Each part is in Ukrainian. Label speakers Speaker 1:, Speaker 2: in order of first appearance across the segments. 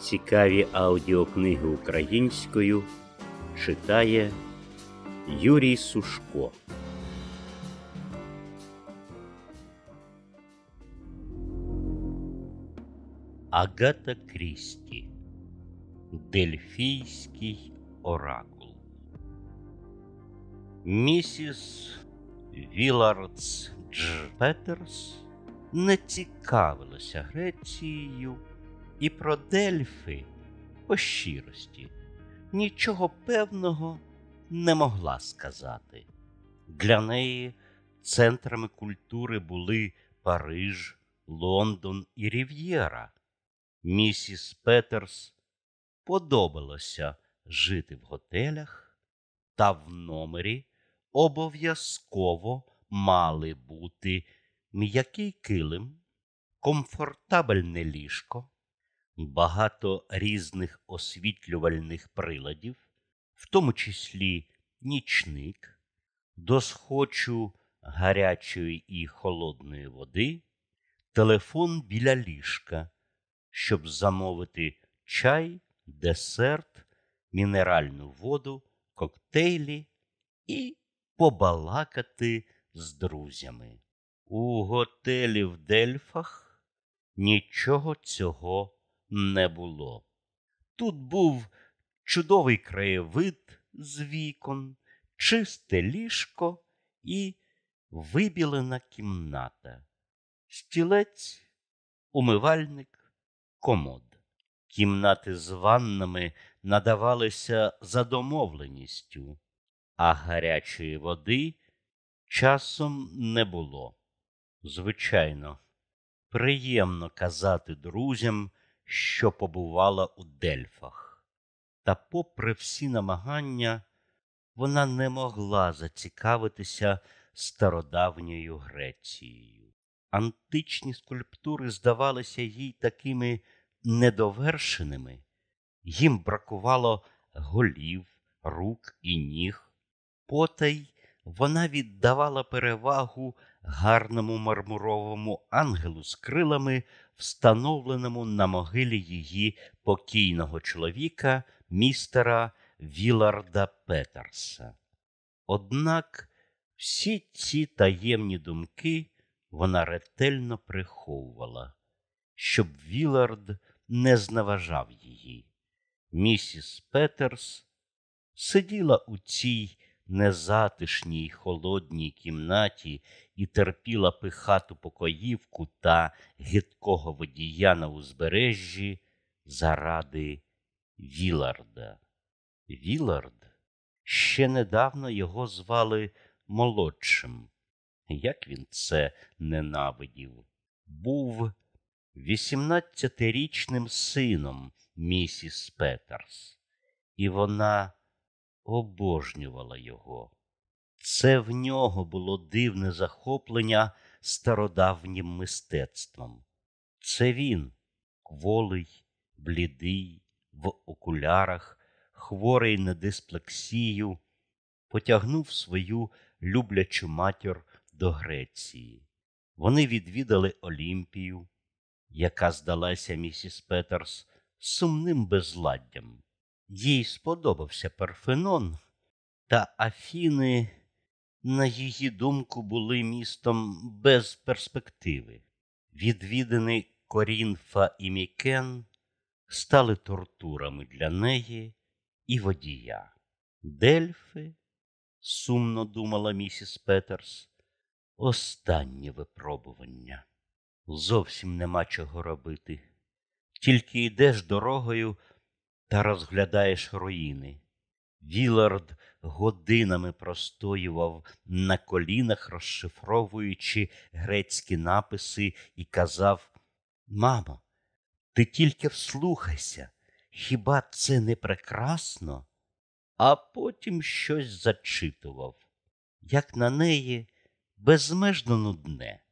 Speaker 1: Цікаві аудіокниги українською читає Юрій Сушко. Агата Крісті Дельфійський оракул. Місіс Вілардс Дж. Петерс не цікавилася Грецією і про Дельфи по щирості нічого певного не могла сказати. Для неї центрами культури були Париж, Лондон і Рів'єра. Місіс Петерс подобалося жити в готелях, та в номері обов'язково мали бути м'який килим, комфортабельне ліжко, багато різних освітлювальних приладів, в тому числі нічник, досхочу гарячої і холодної води, телефон біля ліжка, щоб замовити чай, десерт, мінеральну воду, коктейлі і побалакати з друзями. У готелі в Дельфах нічого цього не було. Тут був чудовий краєвид з вікон, чисте ліжко і вибілена кімната, стілець, умивальник, комод. Кімнати з ваннами надавалися за домовленістю, а гарячої води часом не було. Звичайно, приємно казати друзям, що побувала у Дельфах, та, попри всі намагання, вона не могла зацікавитися стародавньою Грецією. Античні скульптури здавалися їй такими недовершеними, їм бракувало голів, рук і ніг. Потай вона віддавала перевагу гарному мармуровому ангелу з крилами, встановленому на могилі її покійного чоловіка, містера Віларда Петерса. Однак всі ці таємні думки вона ретельно приховувала, щоб Вілард не зневажав її. Місіс Петерс сиділа у цій незатишній холодній кімнаті і терпіла пихату покоївку та гидкого водія на узбережжі заради Віларда. Вілард ще недавно його звали молодшим. Як він це ненавидів, був вісімнадцятирічним сином місіс Петерс, і вона обожнювала його. Це в нього було дивне захоплення стародавнім мистецтвом. Це він, кволий, блідий, в окулярах, хворий на дисплексію, потягнув свою люблячу матір до Греції. Вони відвідали Олімпію, яка здалася місіс Петерс сумним безладдям. Їй сподобався Парфенон, та Афіни, на її думку, були містом без перспективи. Відвідини Корінфа і Мікен стали тортурами для неї і водія. Дельфи, сумно думала місіс Петерс, останнє випробування. Зовсім нема чого робити. Тільки йдеш дорогою та розглядаєш руїни. Вілард годинами простоював на колінах, розшифровуючи грецькі написи, і казав Мамо, ти тільки вслухайся, хіба це не прекрасно? А потім щось зачитував, як на неї безмежно нудне.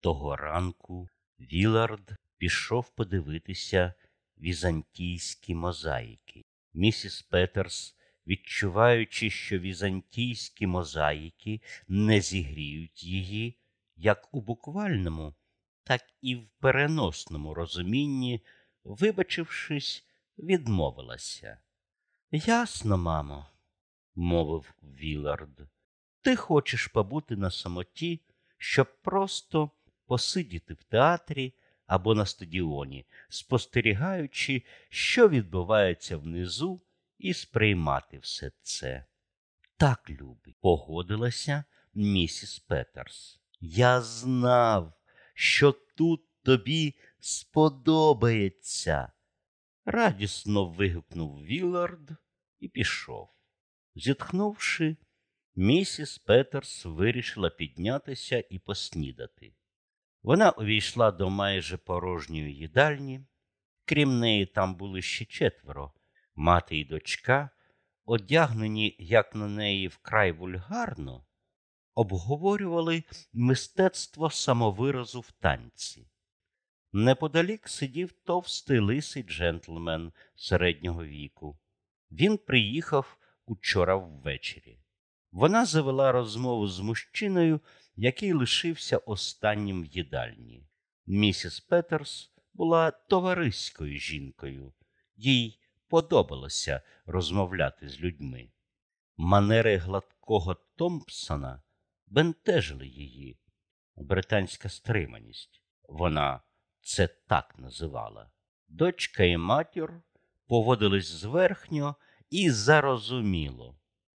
Speaker 1: Того ранку Вілард пішов подивитися візантійські мозаїки. Місіс Петерс, відчуваючи, що візантійські мозаїки не зігріють її, як у буквальному, так і в переносному розумінні, вибачившись, відмовилася. Ясно, мамо, мовив Вілард. Ти хочеш побути на самоті, щоб просто посидіти в театрі або на стадіоні, спостерігаючи, що відбувається внизу, і сприймати все це. Так, любий, погодилася місіс Петерс. Я знав, що тут тобі сподобається. Радісно вигукнув Вілард і пішов. Зітхнувши, місіс Петерс вирішила піднятися і поснідати. Вона увійшла до майже порожньої їдальні. Крім неї, там були ще четверо мати і дочка, одягнені, як на неї, вкрай вульгарно, обговорювали мистецтво самовиразу в танці. Неподалік сидів товстий лисий джентльмен середнього віку. Він приїхав учора ввечері. Вона завела розмову з мужчиною, який лишився останнім в їдальні. Місіс Петерс була товариською жінкою, їй подобалося розмовляти з людьми. Манери гладкого Томпсона бентежили її, британська стриманість. Вона це так називала. Дочка і матір поводились зверхньо і зарозуміло,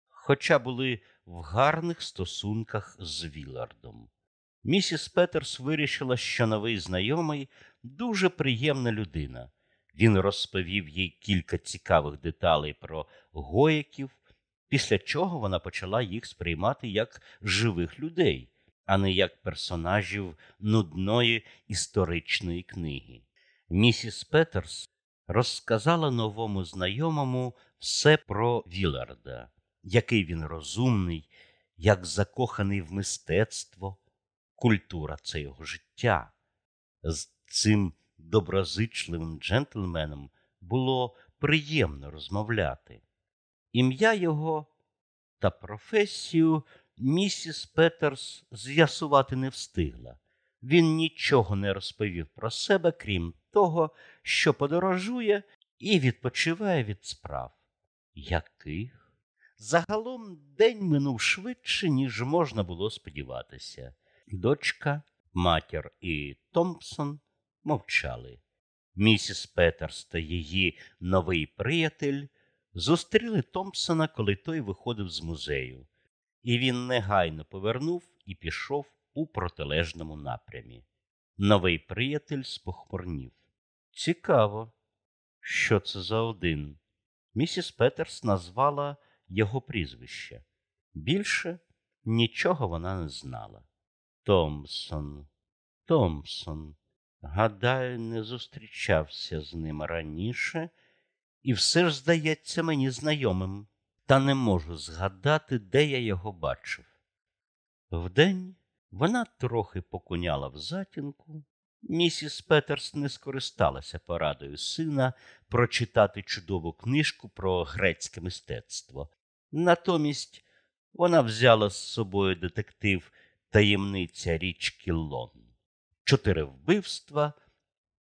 Speaker 1: хоча були в гарних стосунках з Вілардом. Місіс Петерс вирішила, що новий знайомий дуже приємна людина. Він розповів їй кілька цікавих деталей про гояків, після чого вона почала їх сприймати як живих людей, а не як персонажів нудної історичної книги. Місіс Петерс розказала новому знайомому все про Віларда, який він розумний, як закоханий в мистецтво, культура це його життя. З цим доброзичливим джентльменом було приємно розмовляти. Ім'я його та професію місіс Петерс з'ясувати не встигла. Він нічого не розповів про себе, крім того, що подорожує і відпочиває від справ. Яких? Загалом день минув швидше, ніж можна було сподіватися. Дочка, матір і Томпсон мовчали. Місіс Петерс та її новий приятель зустріли Томпсона, коли той виходив з музею, і він негайно повернув і пішов у протилежному напрямі. Новий приятель спохмурнів. Цікаво, що це за один. Місіс Петерс назвала його прізвище. Більше нічого вона не знала. Томпсон, Томпсон. Гадаю, не зустрічався з ним раніше, і все ж здається мені знайомим, та не можу згадати, де я його бачив. Вдень вона трохи покуняла в затінку. Місіс Петерс не скористалася порадою сина прочитати чудову книжку про грецьке мистецтво. Натомість вона взяла з собою детектив таємниця річки Лон чотири вбивства,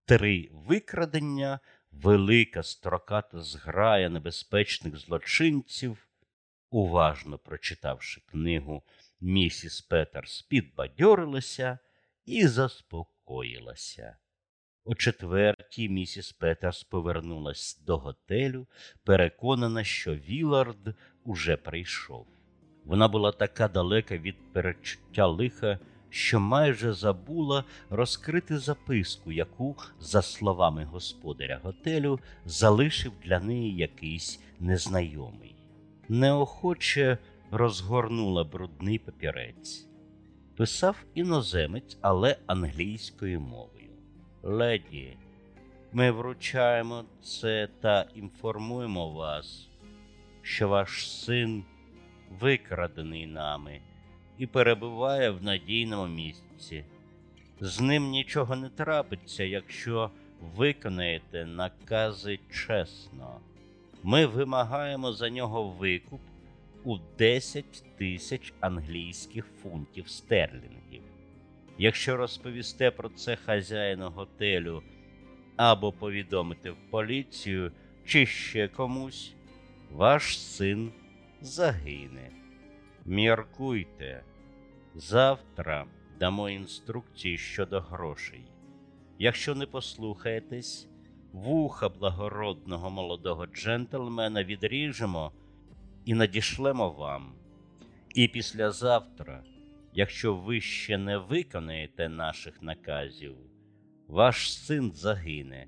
Speaker 1: три викрадення, велика строката зграя небезпечних злочинців. Уважно прочитавши книгу, місіс Петерс підбадьорилася і заспокоїлася. О четвертій місіс Петерс повернулась до готелю, переконана, що Вілард уже прийшов. Вона була така далека від перечуття лиха, що майже забула розкрити записку, яку, за словами господаря готелю, залишив для неї якийсь незнайомий. Неохоче розгорнула брудний папірець. Писав іноземець, але англійською мовою. Леді, ми вручаємо це та інформуємо вас, що ваш син викрадений нами і перебуває в надійному місці. З ним нічого не трапиться, якщо виконаєте накази чесно. Ми вимагаємо за нього викуп у 10 тисяч англійських фунтів стерлінгів. Якщо розповісте про це хазяїну готелю або повідомите в поліцію, чи ще комусь, ваш син загине. Міркуйте, завтра дамо інструкції щодо грошей. Якщо не послухаєтесь, вуха благородного молодого джентльмена відріжемо і надішлемо вам. І післязавтра, якщо ви ще не виконаєте наших наказів, ваш син загине.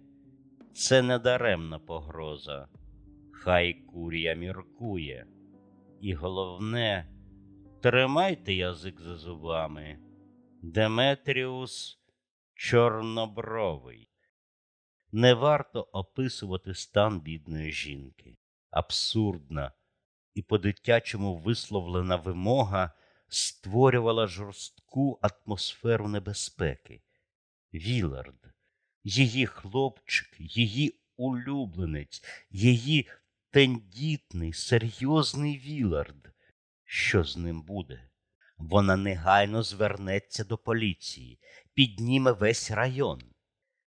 Speaker 1: Це недаремна погроза. Хай курія міркує. І головне, тримайте язик за зубами. Деметріус чорнобровий. Не варто описувати стан бідної жінки. Абсурдна і по-дитячому висловлена вимога створювала жорстку атмосферу небезпеки. Вілард, її хлопчик, її улюбленець, її тендітний, серйозний Вілард. Що з ним буде? Вона негайно звернеться до поліції, підніме весь район.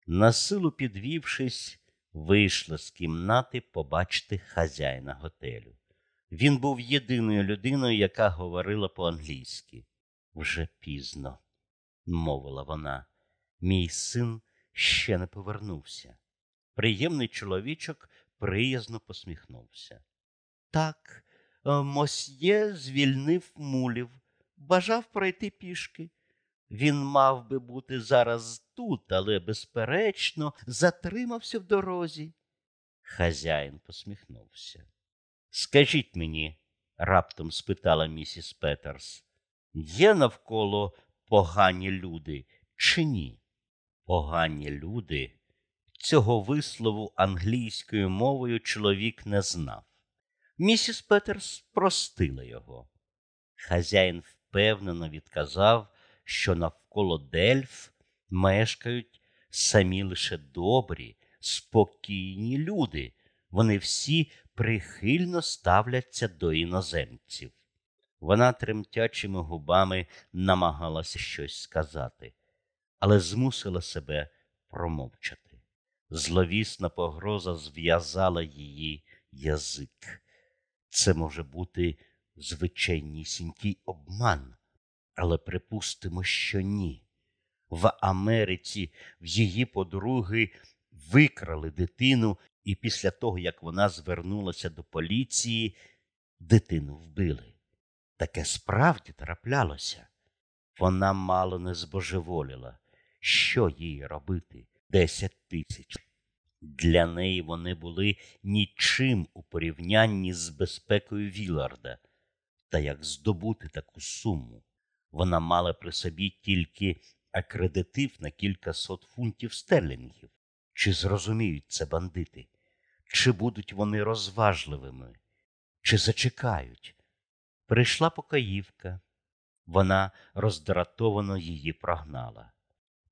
Speaker 1: Насилу підвівшись, вийшла з кімнати побачити хазяїна готелю. Він був єдиною людиною, яка говорила по-англійськи. Вже пізно, мовила вона, мій син ще не повернувся. Приємний чоловічок приязно посміхнувся. Так, мосьє звільнив мулів, бажав пройти пішки. Він мав би бути зараз тут, але, безперечно, затримався в дорозі. Хазяїн посміхнувся. Скажіть мені, раптом спитала місіс Петерс, є навколо погані люди чи ні? Погані люди. Цього вислову англійською мовою чоловік не знав. Місіс Петерс простила його. Хазяїн впевнено відказав, що навколо Дельф мешкають самі лише добрі, спокійні люди. Вони всі прихильно ставляться до іноземців. Вона тремтячими губами намагалася щось сказати, але змусила себе промовчати. Зловісна погроза зв'язала її язик. Це може бути звичайнісінький обман, але припустимо, що ні. В Америці в її подруги викрали дитину, і після того, як вона звернулася до поліції, дитину вбили. Таке справді траплялося. Вона мало не збожеволіла. Що їй робити? Десять тисяч. Для неї вони були нічим у порівнянні з безпекою Віларда. Та як здобути таку суму? Вона мала при собі тільки акредитив на кількасот фунтів стерлінгів. Чи зрозуміють це бандити? Чи будуть вони розважливими, чи зачекають? Прийшла покаївка. Вона роздратовано її прогнала.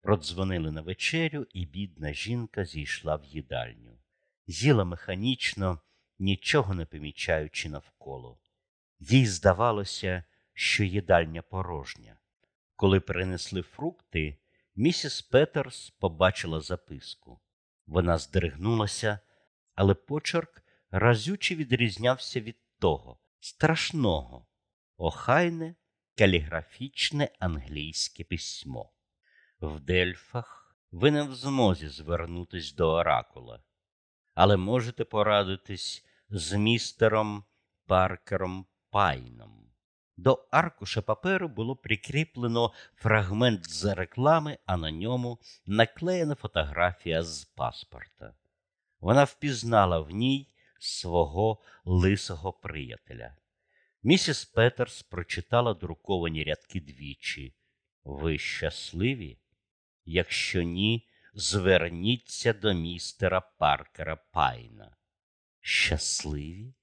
Speaker 1: Продзвонили на вечерю, і бідна жінка зійшла в їдальню. З'їла механічно, нічого не помічаючи навколо. Їй здавалося, що їдальня порожня. Коли принесли фрукти, місіс Петерс побачила записку. Вона здригнулася, але почерк разюче відрізнявся від того страшного, охайне каліграфічне англійське письмо. В Дельфах ви не в змозі звернутись до оракула, але можете порадитись з містером Паркером Пайном. До аркуша паперу було прикріплено фрагмент з реклами, а на ньому наклеєна фотографія з паспорта. Вона впізнала в ній свого лисого приятеля. Місіс Петерс прочитала друковані рядки двічі. Ви щасливі? Якщо ні, зверніться до містера Паркера Пайна. Щасливі?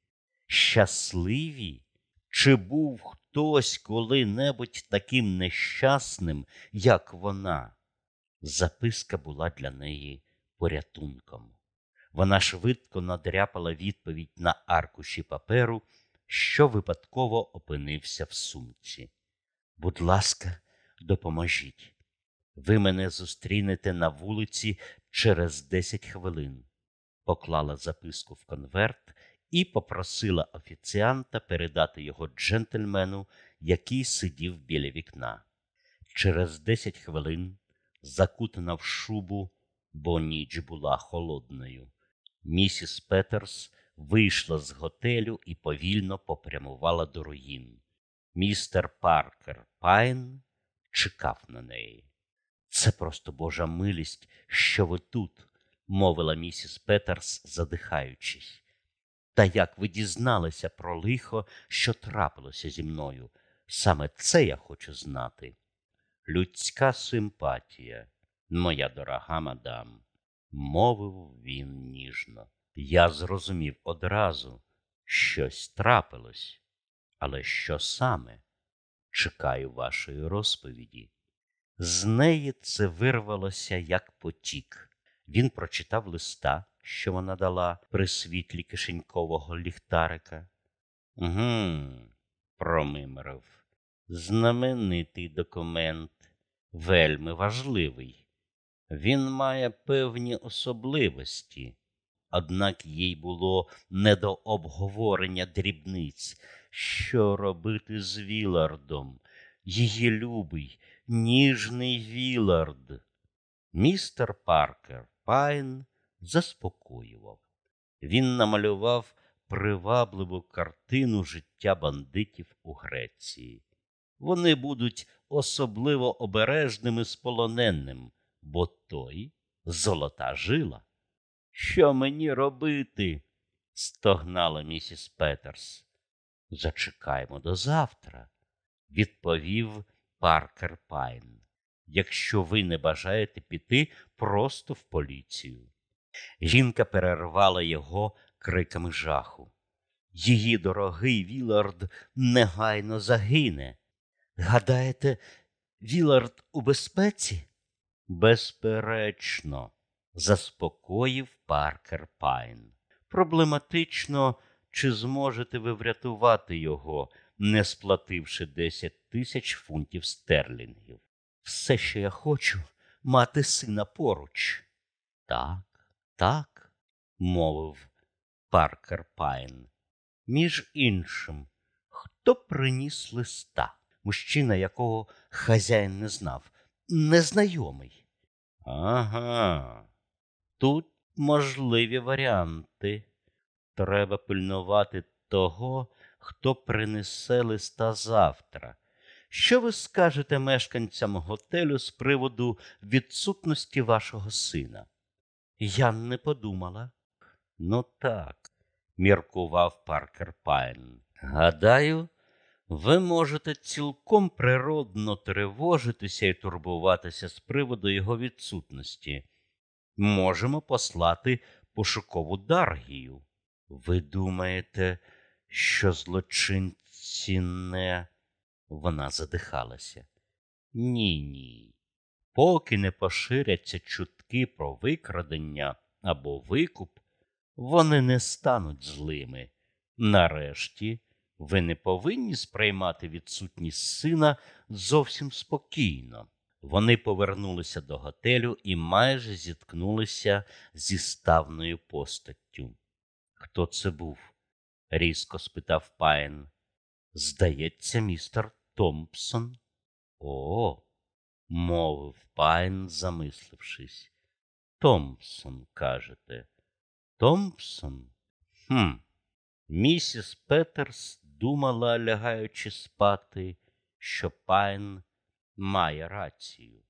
Speaker 1: Щасливі? Чи був хтось коли-небудь таким нещасним, як вона? Записка була для неї порятунком. Вона швидко надряпала відповідь на аркуші паперу, що випадково опинився в сумці. Будь ласка, допоможіть. Ви мене зустрінете на вулиці через десять хвилин. поклала записку в конверт і попросила офіціанта передати його джентльмену, який сидів біля вікна. Через десять хвилин, закутана в шубу, бо ніч була холодною, місіс Петерс вийшла з готелю і повільно попрямувала до руїн. Містер Паркер Пайн чекав на неї. Це просто Божа милість, що ви тут, мовила місіс Петерс, задихаючись. Та як ви дізналися про лихо, що трапилося зі мною? Саме це я хочу знати. Людська симпатія, моя дорога мадам, мовив він ніжно. Я зрозумів одразу, щось трапилось, але що саме? Чекаю вашої розповіді. З неї це вирвалося як потік. Він прочитав листа, що вона дала при світлі кишенькового ліхтарика. Угу, промимрив. Знаменитий документ, вельми важливий. Він має певні особливості, однак їй було не до обговорення дрібниць, що робити з Вілардом, її любий, ніжний Вілард. Містер Паркер Пайн заспокоював. Він намалював привабливу картину життя бандитів у Греції. Вони будуть особливо обережними з полоненним, бо той золота жила. Що мені робити? стогнала місіс Петерс. Зачекаємо до завтра, відповів Паркер Пайн. Якщо ви не бажаєте піти просто в поліцію. Жінка перервала його криками жаху. Її дорогий Вілард негайно загине. Гадаєте, Вілард у безпеці? Безперечно, заспокоїв Паркер Пайн. Проблематично, чи зможете ви врятувати його, не сплативши 10 тисяч фунтів стерлінгів. Все, що я хочу, мати сина поруч. Так, так, мовив Паркер Пайн. Між іншим, хто приніс листа? Мужчина, якого хазяїн не знав, незнайомий. Ага, тут можливі варіанти. Треба пильнувати того, хто принесе листа завтра. Що ви скажете мешканцям готелю з приводу відсутності вашого сина? Я не подумала. Ну так, міркував Паркер Пайн. Гадаю, ви можете цілком природно тривожитися і турбуватися з приводу його відсутності. Можемо послати пошукову даргію. Ви думаєте, що злочинці не. Вона задихалася. Ні, ні. Поки не поширяться чутки про викрадення або викуп, вони не стануть злими. Нарешті, ви не повинні сприймати відсутність сина зовсім спокійно. Вони повернулися до готелю і майже зіткнулися зі ставною постаттю. Хто це був? Різко спитав Пайн. Здається, містер Томпсон. О, мовив Пайн, замислившись. Томпсон, кажете. Томпсон? Хм. Місіс Петерс думала, лягаючи спати, що Пайн має рацію.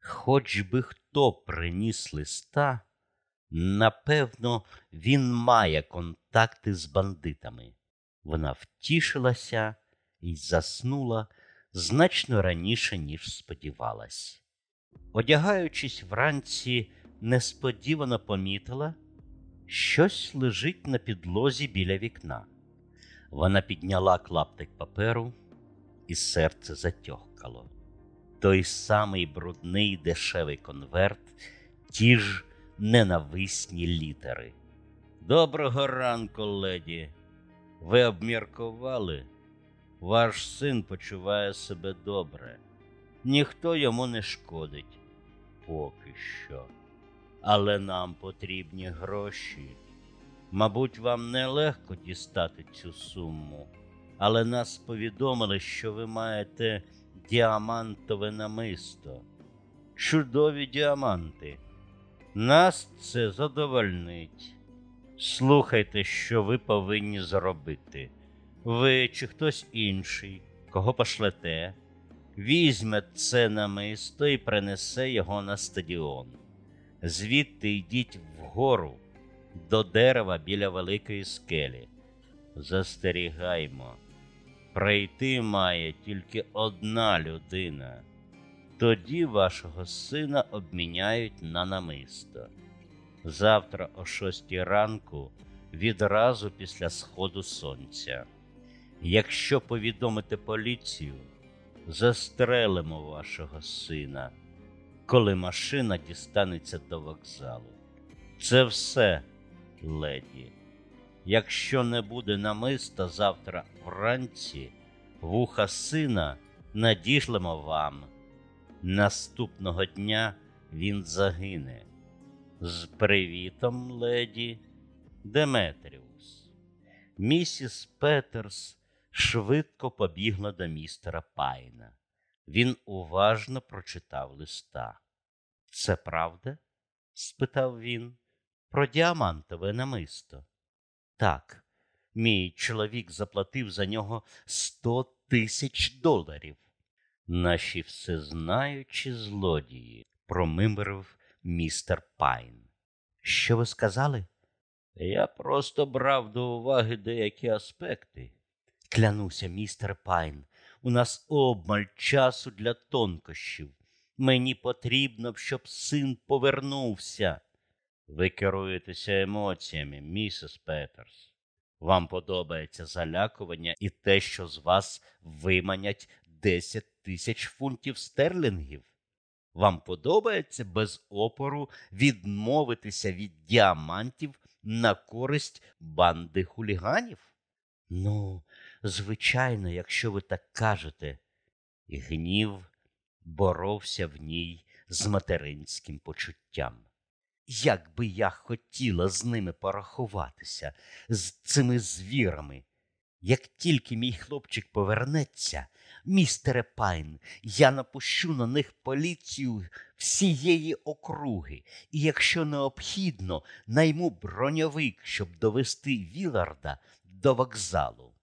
Speaker 1: Хоч би хто приніс листа, напевно, він має контакти з бандитами. Вона втішилася і заснула значно раніше, ніж сподівалась. Одягаючись вранці, несподівано помітила, щось лежить на підлозі біля вікна. Вона підняла клаптик паперу, і серце затьохкало. Той самий брудний дешевий конверт, ті ж ненависні літери. Доброго ранку, леді. Ви обміркували? Ваш син почуває себе добре, ніхто йому не шкодить поки що. але нам потрібні гроші. Мабуть, вам нелегко дістати цю суму, але нас повідомили, що ви маєте діамантове намисто. Чудові діаманти. Нас це задовольнить. Слухайте, що ви повинні зробити. Ви чи хтось інший, кого пошлете, візьме це намисто і принесе його на стадіон. Звідти йдіть вгору до дерева біля великої скелі. Застерігаймо, прийти має тільки одна людина. Тоді вашого сина обміняють на намисто. Завтра о шостій ранку, відразу після сходу сонця. Якщо повідомите поліцію, застрелимо вашого сина, коли машина дістанеться до вокзалу. Це все, леді. Якщо не буде намиста завтра вранці, вуха сина надішлемо вам. Наступного дня він загине. З привітом, леді Деметріус. Місіс Петерс швидко побігла до містера Пайна. Він уважно прочитав листа. Це правда? спитав він. Про діамантове намисто. Так, мій чоловік заплатив за нього сто тисяч доларів. Наші всезнаючі злодії, промимрив містер Пайн. Що ви сказали? Я просто брав до уваги деякі аспекти. Клянуся, містер Пайн, у нас обмаль часу для тонкощів. Мені потрібно, щоб син повернувся. Ви керуєтеся емоціями, місіс Петерс. Вам подобається залякування і те, що з вас виманять десять тисяч фунтів стерлінгів. Вам подобається без опору відмовитися від діамантів на користь банди хуліганів? Ну, звичайно, якщо ви так кажете, і гнів боровся в ній з материнським почуттям. Як би я хотіла з ними порахуватися, з цими звірами. Як тільки мій хлопчик повернеться, містере Пайн, я напущу на них поліцію всієї округи, і, якщо необхідно, найму броньовик, щоб довести Віларда до вокзалу.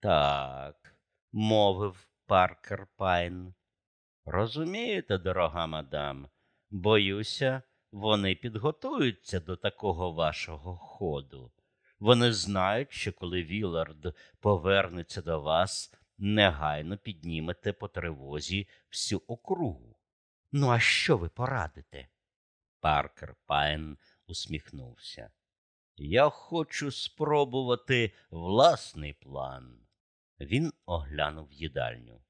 Speaker 1: Так, мовив Паркер Пайн. Розумієте, дорога мадам, боюся, вони підготуються до такого вашого ходу. Вони знають, що коли Вілард повернеться до вас, негайно піднімете по тривозі всю округу. Ну, а що ви порадите? Паркер Пайн усміхнувся. Я хочу спробувати власний план. Він оглянув їдальню.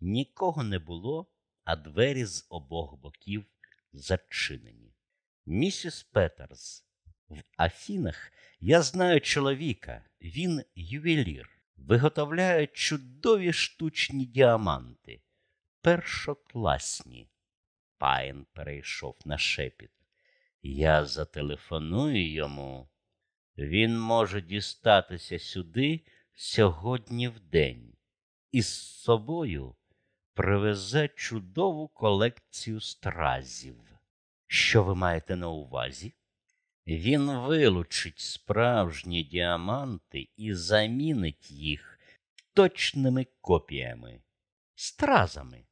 Speaker 1: Нікого не було, а двері з обох боків зачинені. Місіс Петерс, в Афінах я знаю чоловіка, він ювелір, виготовляє чудові штучні діаманти, першокласні. Пайн перейшов на шепіт. Я зателефоную йому. Він може дістатися сюди сьогодні в день і з собою привезе чудову колекцію стразів. Що ви маєте на увазі? Він вилучить справжні діаманти і замінить їх точними копіями, стразами.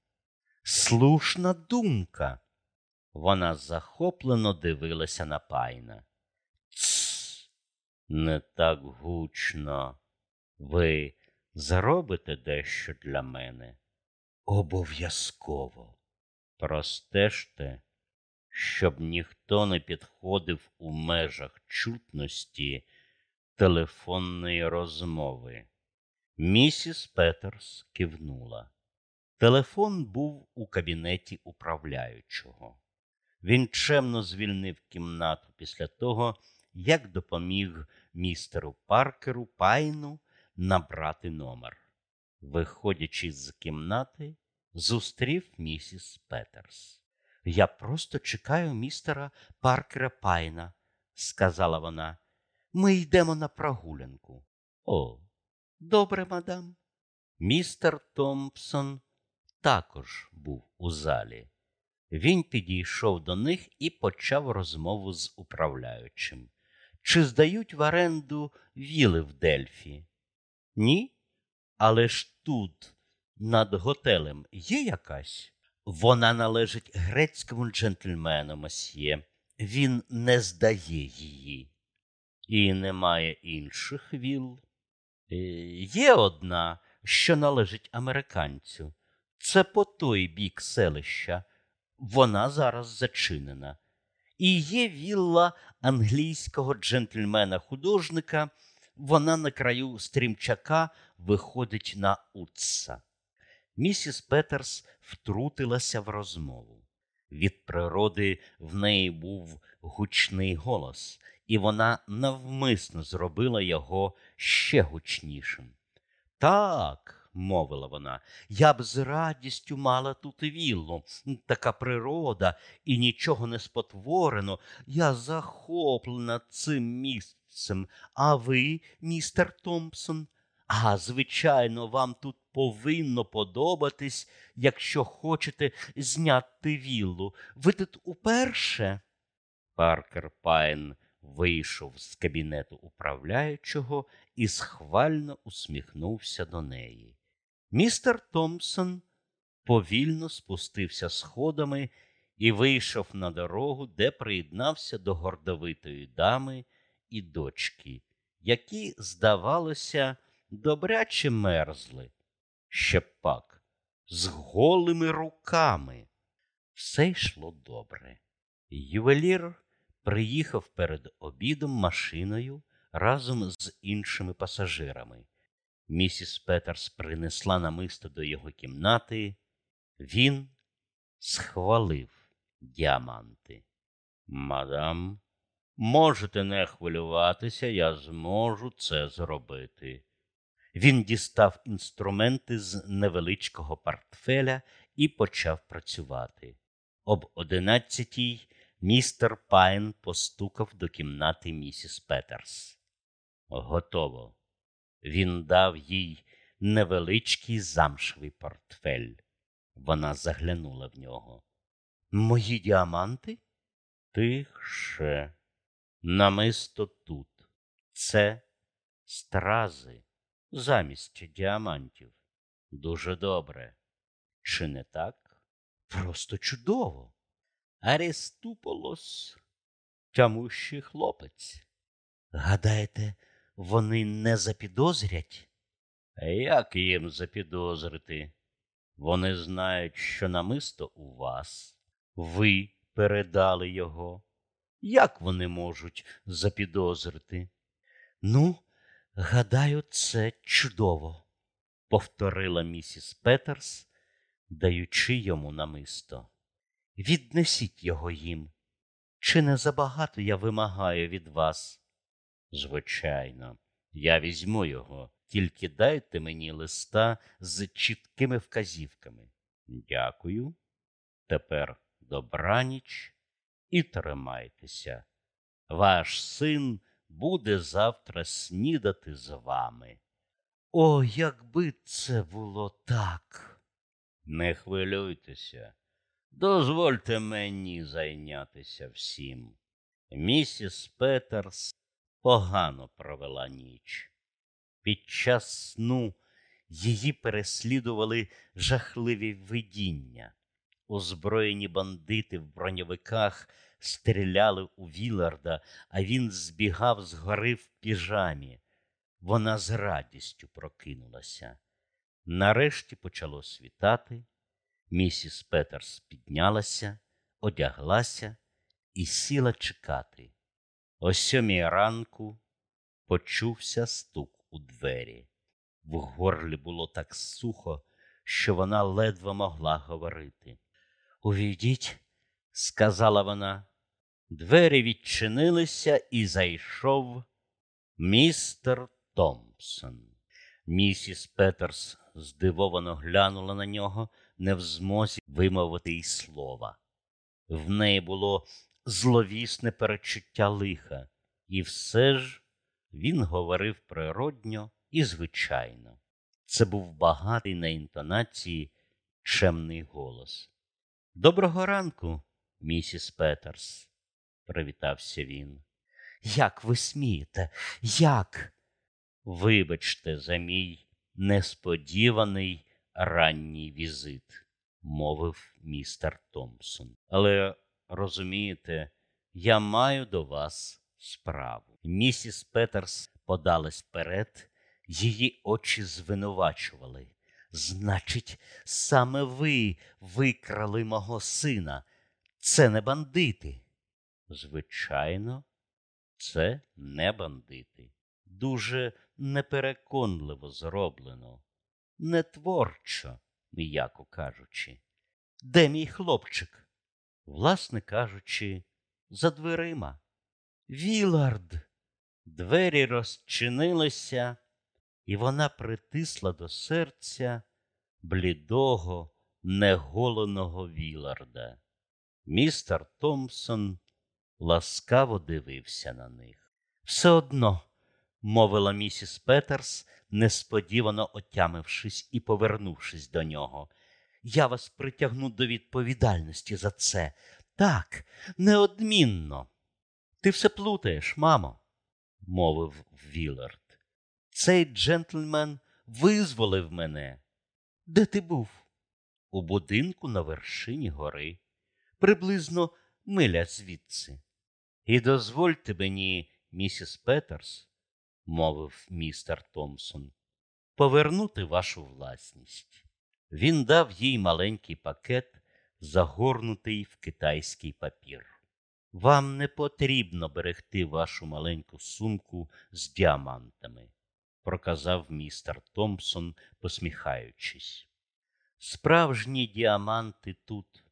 Speaker 1: Слушна думка. Вона захоплено дивилася на пайна. Цс, не так гучно. Ви зробите дещо для мене? Обов'язково. Простежте, щоб ніхто не підходив у межах чутності телефонної розмови. Місіс Петерс кивнула. Телефон був у кабінеті управляючого. Він чемно звільнив кімнату після того, як допоміг містеру Паркеру Пайну набрати номер. Виходячи з кімнати, зустрів місіс Петерс. Я просто чекаю містера Паркера Пайна, сказала вона. Ми йдемо на прогулянку. О, добре, мадам. Містер Томпсон також був у залі. Він підійшов до них і почав розмову з управляючим. Чи здають в оренду віли в Дельфі? Ні. Але ж тут, над готелем, є якась? Вона належить грецькому джентльмену, мосьє. Він не здає її. І немає інших віл. Е, Є одна, що належить американцю. Це по той бік селища. Вона зараз зачинена. І є вілла англійського джентльмена-художника. Вона на краю стрімчака виходить на Утса. Місіс Петерс втрутилася в розмову. Від природи в неї був гучний голос, і вона навмисно зробила його ще гучнішим. Так, мовила вона, я б з радістю мала тут віллу. Така природа і нічого не спотворено. Я захоплена цим місцем. А ви, містер Томпсон? А, звичайно, вам тут повинно подобатись, якщо хочете зняти віллу. Ви тут уперше? Паркер Пайн вийшов з кабінету управляючого і схвально усміхнувся до неї. Містер Томпсон повільно спустився сходами і вийшов на дорогу, де приєднався до гордовитої дами і дочки, які, здавалося, добряче мерзли. Ще пак, з голими руками. Все йшло добре. Ювелір приїхав перед обідом машиною разом з іншими пасажирами. Місіс Петерс принесла намисто до його кімнати. Він схвалив діаманти. Мадам, можете не хвилюватися, я зможу це зробити. Він дістав інструменти з невеличкого портфеля і почав працювати. Об одинадцятій містер Пайн постукав до кімнати місіс Петерс. Готово. Він дав їй невеличкий замшевий портфель. Вона заглянула в нього. Мої діаманти? Тихше. Намисто тут. Це стрази замість діамантів. Дуже добре. Чи не так? Просто чудово. Аріступолос тямущий хлопець. Гадаєте, вони не запідозрять? Як їм запідозрити? Вони знають, що намисто у вас, ви передали його. Як вони можуть запідозрити? Ну, гадаю, це чудово, повторила місіс Петерс, даючи йому намисто. Віднесіть його їм. Чи не забагато я вимагаю від вас? Звичайно, я візьму його, тільки дайте мені листа з чіткими вказівками. Дякую. Тепер добраніч і тримайтеся. Ваш син буде завтра снідати з вами. О, якби це було так. Не хвилюйтеся. Дозвольте мені зайнятися всім. Місіс Петерс погано провела ніч. Під час сну її переслідували жахливі видіння. Озброєні бандити в броньовиках стріляли у Віларда, а він збігав з гори в піжамі. Вона з радістю прокинулася. Нарешті почало світати. Місіс Петерс піднялася, одяглася і сіла чекати. О сьомій ранку почувся стук у двері. В горлі було так сухо, що вона ледве могла говорити. Увійдіть, сказала вона. Двері відчинилися і зайшов містер Томпсон. Місіс Петерс здивовано глянула на нього, не в змозі вимовити й слова. В неї було зловісне перечуття лиха, і все ж він говорив природньо і звичайно. Це був багатий на інтонації чемний голос. Доброго ранку, місіс Петерс, привітався він. Як ви смієте? Як? Вибачте за мій несподіваний ранній візит, мовив містер Томпсон. Але розумієте, я маю до вас справу. Місіс Петерс подалась вперед, її очі звинувачували. Значить, саме ви викрали мого сина. Це не бандити. Звичайно, це не бандити. Дуже непереконливо зроблено, не творчо, м'яко кажучи. Де мій хлопчик? Власне кажучи, за дверима. Вілард. Двері розчинилися, і вона притисла до серця блідого, неголеного Віларда. Містер Томпсон ласкаво дивився на них. Все одно, мовила місіс Петерс, несподівано отямившись і повернувшись до нього. Я вас притягну до відповідальності за це. Так, неодмінно. Ти все плутаєш, мамо, мовив Вілард. Цей джентльмен визволив мене. Де ти був? У будинку на вершині гори, приблизно миля звідси. І дозвольте мені, місіс Петерс, мовив містер Томпсон, повернути вашу власність. Він дав їй маленький пакет, загорнутий в китайський папір. Вам не потрібно берегти вашу маленьку сумку з діамантами, проказав містер Томпсон, посміхаючись. Справжні діаманти тут,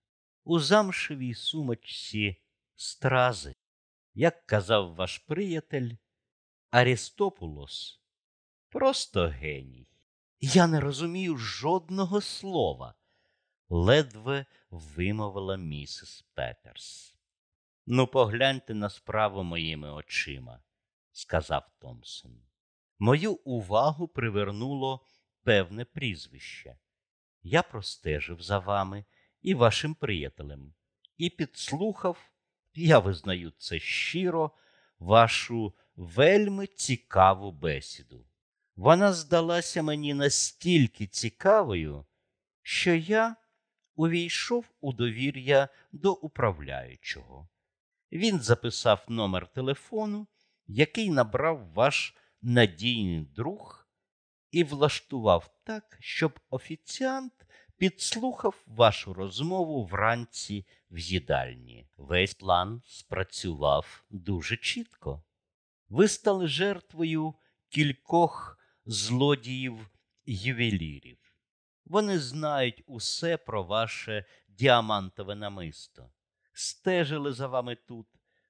Speaker 1: у замшевій сумочці стрази, як казав ваш приятель Арістопулос, просто геній. Я не розумію жодного слова, ледве вимовила місіс Петерс. Ну, погляньте на справу моїми очима, сказав Томпсон. Мою увагу привернуло певне прізвище. Я простежив за вами і вашим приятелем, і підслухав, я визнаю це щиро, вашу вельми цікаву бесіду. Вона здалася мені настільки цікавою, що я увійшов у довір'я до управляючого. Він записав номер телефону, який набрав ваш надійний друг, і влаштував так, щоб офіціант підслухав вашу розмову вранці в їдальні. Весь план спрацював дуже чітко. Ви стали жертвою кількох злодіїв ювелірів. Вони знають усе про ваше діамантове намисто, стежили за вами тут,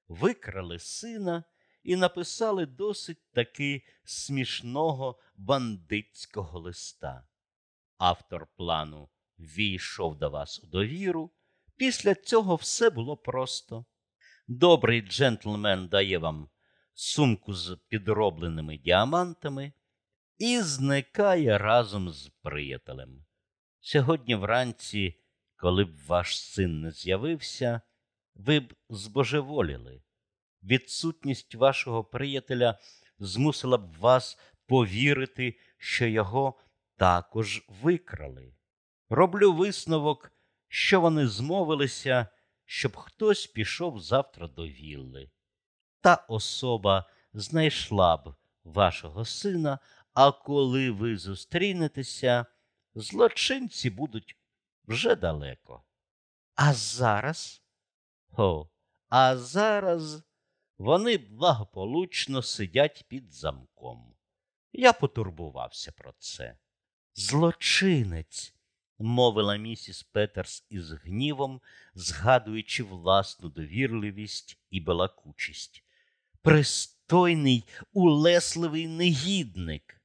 Speaker 1: викрали сина і написали досить таки смішного бандитського листа. Автор плану війшов до вас у довіру. Після цього все було просто. Добрий джентльмен дає вам сумку з підробленими діамантами і зникає разом з приятелем. Сьогодні вранці, коли б ваш син не з'явився, ви б збожеволіли. Відсутність вашого приятеля змусила б вас повірити, що його також викрали. Роблю висновок, що вони змовилися, щоб хтось пішов завтра до вілли. Та особа знайшла б вашого сина, а коли ви зустрінетеся, злочинці будуть вже далеко. А зараз, о, а зараз вони благополучно сидять під замком. Я потурбувався про це. Злочинець, мовила місіс Петерс із гнівом, згадуючи власну довірливість і балакучість. Пристойний, улесливий негідник.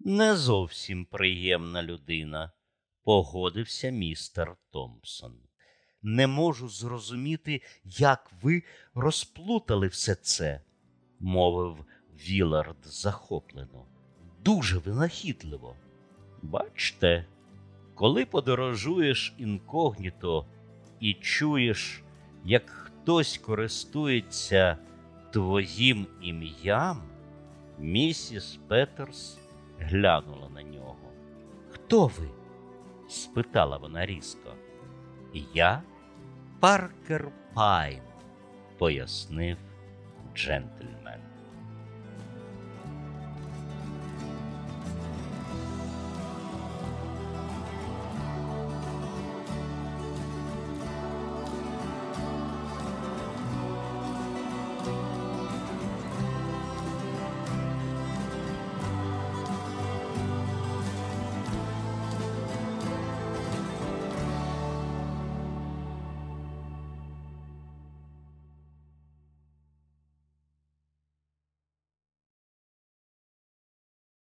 Speaker 1: Не зовсім приємна людина, погодився містер Томпсон. не можу зрозуміти, як ви розплутали все це, мовив Вілард захоплено. Дуже винахідливо. Бачте, коли подорожуєш інкогніто і чуєш, як хтось користується твоїм ім'ям, місіс Петерс глянула на нього. Хто ви? спитала вона різко. Я Паркер Пайн, пояснив джентльмен.